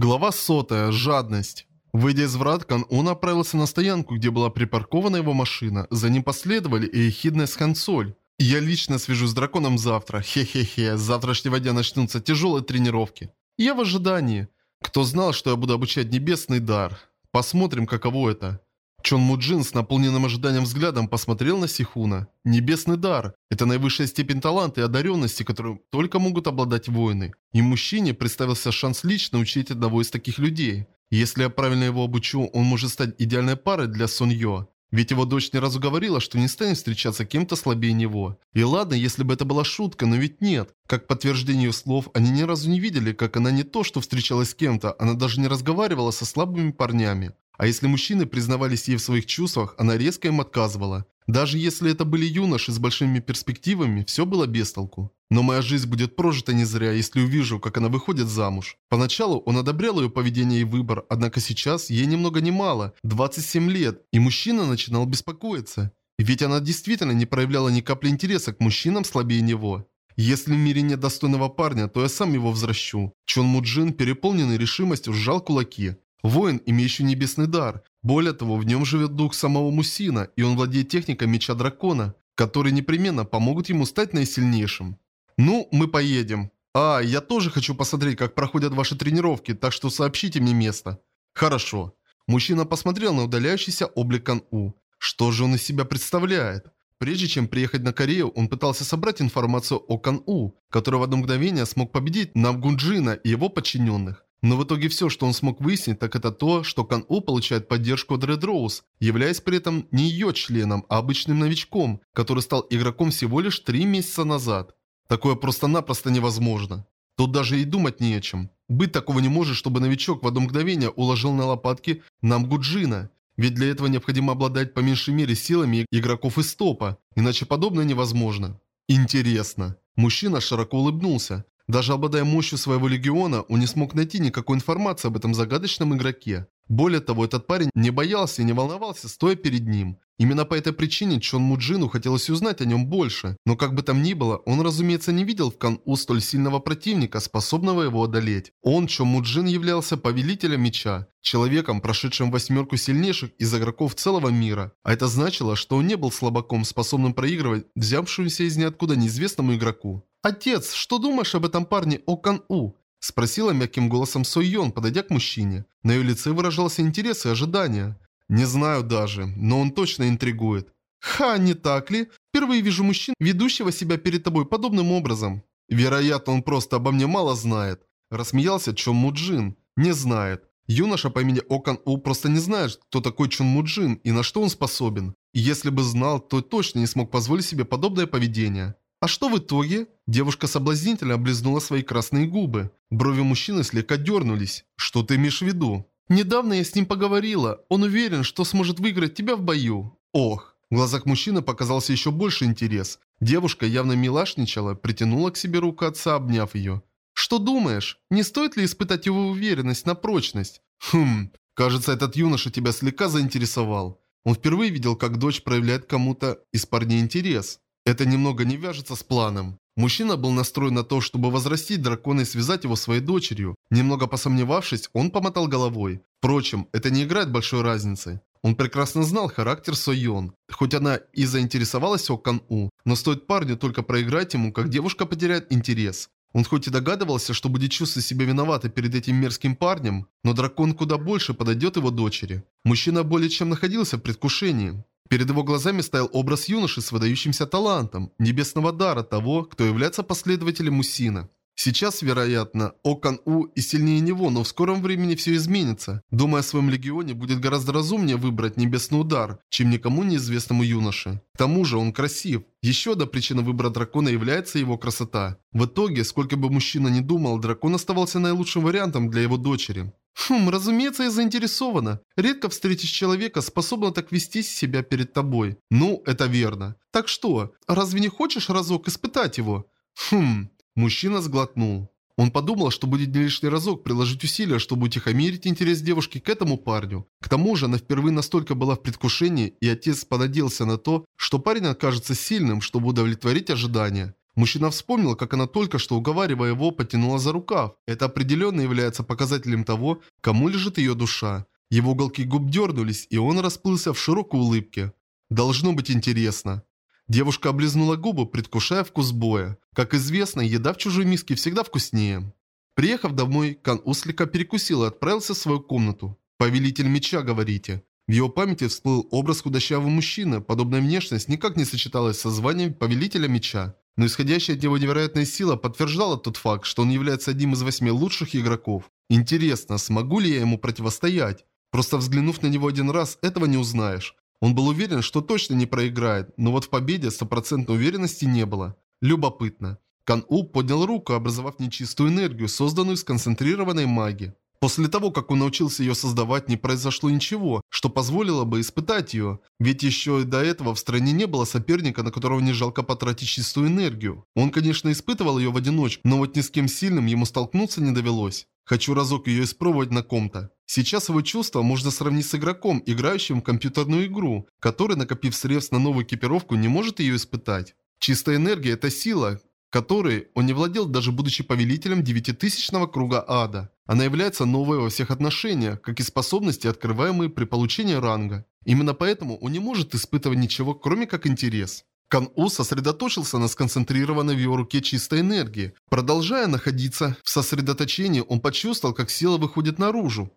Глава сотая. Жадность. Выйдя из врат, Кан-У направился на стоянку, где была припаркована его машина. За ним последовали и ехидная Схансоль. «Я лично свяжусь с драконом завтра. Хе-хе-хе. С завтрашнего дня начнутся тяжелые тренировки. Я в ожидании. Кто знал, что я буду обучать небесный дар? Посмотрим, каково это». Чон Муджин с наполненным ожиданием взглядом посмотрел на Сихуна. Небесный дар – это наивысшая степень таланта и одаренности, которым только могут обладать воины. И мужчине представился шанс лично учить одного из таких людей. Если я правильно его обучу, он может стать идеальной парой для Сон Йо. Ведь его дочь ни разу говорила, что не станет встречаться кем-то слабее него. И ладно, если бы это была шутка, но ведь нет. Как подтверждение ее слов, они ни разу не видели, как она не то, что встречалась с кем-то, она даже не разговаривала со слабыми парнями. А если мужчины признавались ей в своих чувствах, она резко им отказывала. Даже если это были юноши с большими перспективами, все было без толку. Но моя жизнь будет прожита не зря, если увижу, как она выходит замуж. Поначалу он одобрял ее поведение и выбор, однако сейчас ей немного не мало, 27 лет, и мужчина начинал беспокоиться. Ведь она действительно не проявляла ни капли интереса к мужчинам слабее него. Если в мире нет достойного парня, то я сам его возвращу. Чон Муджин, переполненный решимостью, сжал кулаки. Воин, имеющий небесный дар. Более того, в нем живет дух самого Мусина, и он владеет техникой меча дракона, которые непременно помогут ему стать наисильнейшим. Ну, мы поедем. А, я тоже хочу посмотреть, как проходят ваши тренировки, так что сообщите мне место. Хорошо. Мужчина посмотрел на удаляющийся облик Кан-У. Что же он из себя представляет? Прежде чем приехать на Корею, он пытался собрать информацию о Кан-У, который в одно мгновение смог победить Намгунджина и его подчиненных. Но в итоге все, что он смог выяснить, так это то, что Кан-У получает поддержку от Red Rose, являясь при этом не ее членом, а обычным новичком, который стал игроком всего лишь три месяца назад. Такое просто-напросто невозможно. Тут даже и думать не о чем. Быть такого не может, чтобы новичок в одно мгновение уложил на лопатки Намгуджина. Ведь для этого необходимо обладать по меньшей мере силами игроков из топа, иначе подобное невозможно. Интересно. Мужчина широко улыбнулся. Даже обладая мощью своего легиона, он не смог найти никакой информации об этом загадочном игроке. Более того, этот парень не боялся и не волновался, стоя перед ним. Именно по этой причине Чон Муджину хотелось узнать о нем больше, но как бы там ни было, он разумеется не видел в Кан-У столь сильного противника, способного его одолеть. Он, Чон Муджин, являлся повелителем меча, человеком, прошедшим восьмерку сильнейших из игроков целого мира. А это значило, что он не был слабаком, способным проигрывать взявшемуся из ниоткуда неизвестному игроку. «Отец, что думаешь об этом парне О Кан-У?» Спросила мягким голосом Сой Йон, подойдя к мужчине. На ее лице выражался интерес и ожидание. «Не знаю даже, но он точно интригует». «Ха, не так ли? Впервые вижу мужчин, ведущего себя перед тобой подобным образом». «Вероятно, он просто обо мне мало знает». Рассмеялся Чон Муджин. «Не знает. Юноша по имени Окан У просто не знает, кто такой Чон Муджин и на что он способен. Если бы знал, то точно не смог позволить себе подобное поведение». А что в итоге? Девушка соблазнительно облизнула свои красные губы. Брови мужчины слегка дернулись. Что ты имеешь в виду? Недавно я с ним поговорила. Он уверен, что сможет выиграть тебя в бою. Ох. В глазах мужчины показался еще больше интерес. Девушка явно милашничала, притянула к себе руку отца, обняв ее. «Что думаешь? Не стоит ли испытать его уверенность на прочность?» «Хм, кажется, этот юноша тебя слегка заинтересовал. Он впервые видел, как дочь проявляет кому-то из парней интерес. Это немного не вяжется с планом. Мужчина был настроен на то, чтобы возрастить дракона и связать его своей дочерью. Немного посомневавшись, он помотал головой. Впрочем, это не играет большой разницы. Он прекрасно знал характер Сойон. Хоть она и заинтересовалась о Кан-У, но стоит парню только проиграть ему, как девушка потеряет интерес. Он хоть и догадывался, что будет чувствовать себя виноватой перед этим мерзким парнем, но дракон куда больше подойдет его дочери. Мужчина более чем находился в предвкушении. Перед его глазами стоял образ юноши с выдающимся талантом, небесного дара того, кто является последователем Мусина. Сейчас, вероятно, Окан-У и сильнее него, но в скором времени все изменится. Думая о своем легионе, будет гораздо разумнее выбрать небесный удар, чем никому неизвестному юноше. К тому же он красив. Еще одна причина выбора дракона является его красота. В итоге, сколько бы мужчина ни думал, дракон оставался наилучшим вариантом для его дочери. Хм, разумеется, я заинтересована. Редко встретишь человека, способного так вести себя перед тобой. Ну, это верно. Так что, разве не хочешь разок испытать его? Хм, мужчина сглотнул. Он подумал, что будет не лишний разок приложить усилия, чтобы утихомирить интерес девушки к этому парню. К тому же она впервые настолько была в предвкушении, и отец понадеялся на то, что парень окажется сильным, чтобы удовлетворить ожидания. Мужчина вспомнил, как она только что, уговаривая его, потянула за рукав. Это определенно является показателем того, кому лежит ее душа. Его уголки губ дернулись, и он расплылся в широкой улыбке. Должно быть интересно. Девушка облизнула губы, предвкушая вкус боя. Как известно, еда в чужой миске всегда вкуснее. Приехав домой, Кан Услика перекусил и отправился в свою комнату. «Повелитель меча, говорите». В его памяти всплыл образ худощавого мужчины, подобная внешность никак не сочеталась со званием Повелителя Меча. Но исходящая от него невероятная сила подтверждала тот факт, что он является одним из восьми лучших игроков. Интересно, смогу ли я ему противостоять? Просто взглянув на него один раз, этого не узнаешь. Он был уверен, что точно не проиграет, но вот в победе стопроцентной уверенности не было. Любопытно. Кан-У поднял руку, образовав нечистую энергию, созданную из концентрированной магии. После того, как он научился ее создавать, не произошло ничего, что позволило бы испытать ее. Ведь еще и до этого в стране не было соперника, на которого не жалко потратить чистую энергию. Он, конечно, испытывал ее в одиночку, но вот ни с кем сильным ему столкнуться не довелось. Хочу разок ее испробовать на ком-то. Сейчас его чувства можно сравнить с игроком, играющим в компьютерную игру, который, накопив средств на новую экипировку, не может ее испытать. Чистая энергия – это сила, которой он не владел даже будучи повелителем девятитысячного круга ада. Она является новой во всех отношениях, как и способности, открываемые при получении ранга. Именно поэтому он не может испытывать ничего, кроме как интерес. Кан-У сосредоточился на сконцентрированной в его руке чистой энергии. Продолжая находиться в сосредоточении, он почувствовал, как сила выходит наружу.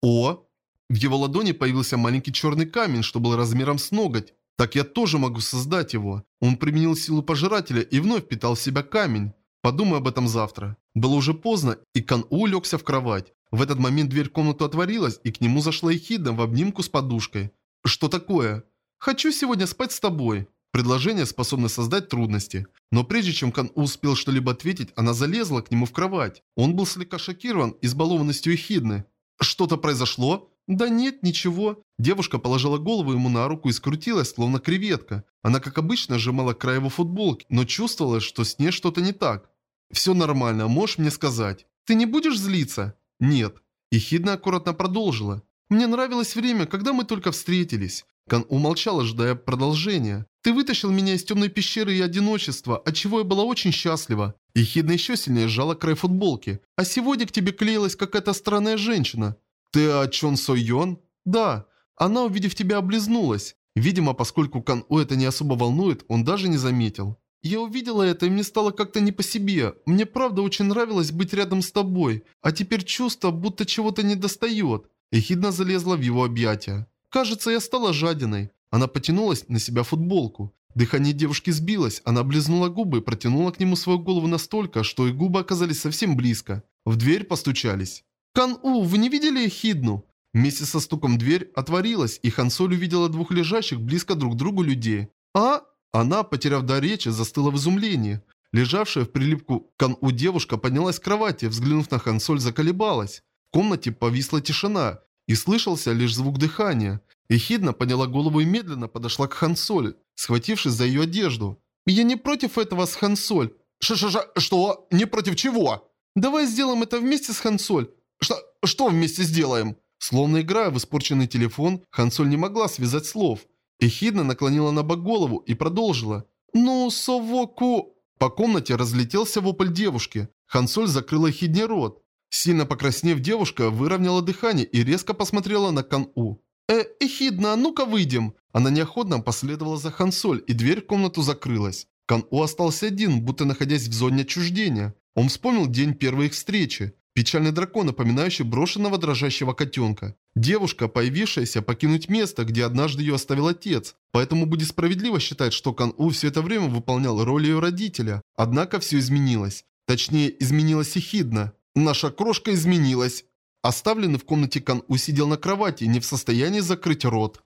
О! В его ладони появился маленький черный камень, что был размером с ноготь. Так я тоже могу создать его. Он применил силу пожирателя и вновь питал в себя камень. Подумай об этом завтра. Было уже поздно, и Кан-У легся в кровать. В этот момент дверь в комнату отворилась, и к нему зашла Эхидна в обнимку с подушкой. «Что такое?» «Хочу сегодня спать с тобой». Предложение способно создать трудности. Но прежде чем Кан У успел что-либо ответить, она залезла к нему в кровать. Он был слегка шокирован избалованностью Эхидны. «Что-то произошло?» «Да нет, ничего». Девушка положила голову ему на руку и скрутилась, словно креветка. Она, как обычно, сжимала край его футболки, но чувствовала, что с ней что-то не так. «Все нормально, можешь мне сказать?» «Ты не будешь злиться?» «Нет». И аккуратно продолжила. «Мне нравилось время, когда мы только встретились». Кан умолчал, ожидая продолжения. «Ты вытащил меня из темной пещеры и одиночества, отчего я была очень счастлива». И еще сильнее сжала край футболки. «А сегодня к тебе клеилась какая-то странная женщина». «Ты о Чон Со Йон?» «Да. Она, увидев тебя, облизнулась. Видимо, поскольку Кан У это не особо волнует, он даже не заметил. Я увидела это, и мне стало как-то не по себе. Мне правда очень нравилось быть рядом с тобой, а теперь чувство, будто чего-то недостает. Эхидна залезла в его объятия. Кажется, я стала жадиной. Она потянулась на себя футболку. Дыхание девушки сбилось, она облизнула губы и протянула к нему свою голову настолько, что и губы оказались совсем близко. В дверь постучались. «Кан-У, вы не видели Эхидну?» Вместе со стуком дверь отворилась, и Хансоль увидела двух лежащих близко друг к другу людей. «А?» Она, потеряв до речи, застыла в изумлении. Лежавшая в прилипку кан-у девушка поднялась с кровати, взглянув на Хансоль, заколебалась. В комнате повисла тишина, и слышался лишь звук дыхания. Эхидна подняла голову и медленно подошла к Хансоль, схватившись за ее одежду. «Я не против этого с Хансоль». «Ш-ш-ш... Что? Не против чего?» «Давай сделаем это вместе с Хансоль». «Что... Что вместе сделаем?» Словно играя в испорченный телефон, Хансоль не могла связать слов. Эхидна наклонила на бок голову и продолжила. «Ну, совоку...» По комнате разлетелся вопль девушки. Хансоль закрыла Эхидне рот. Сильно покраснев, девушка выровняла дыхание и резко посмотрела на Кан-У. «Э, Эхидна, ну-ка выйдем!» Она неохотно последовала за Хансоль, и дверь в комнату закрылась. Кан-У остался один, будто находясь в зоне отчуждения. Он вспомнил день первой их встречи. Печальный дракон, напоминающий брошенного дрожащего котенка. Девушка, появившаяся покинуть место, где однажды ее оставил отец. Поэтому будет справедливо считать, что Кан-У все это время выполнял роль ее родителя. Однако все изменилось. Точнее, изменилась и. Наша крошка изменилась. Оставленный в комнате Кан-У сидел на кровати, не в состоянии закрыть рот.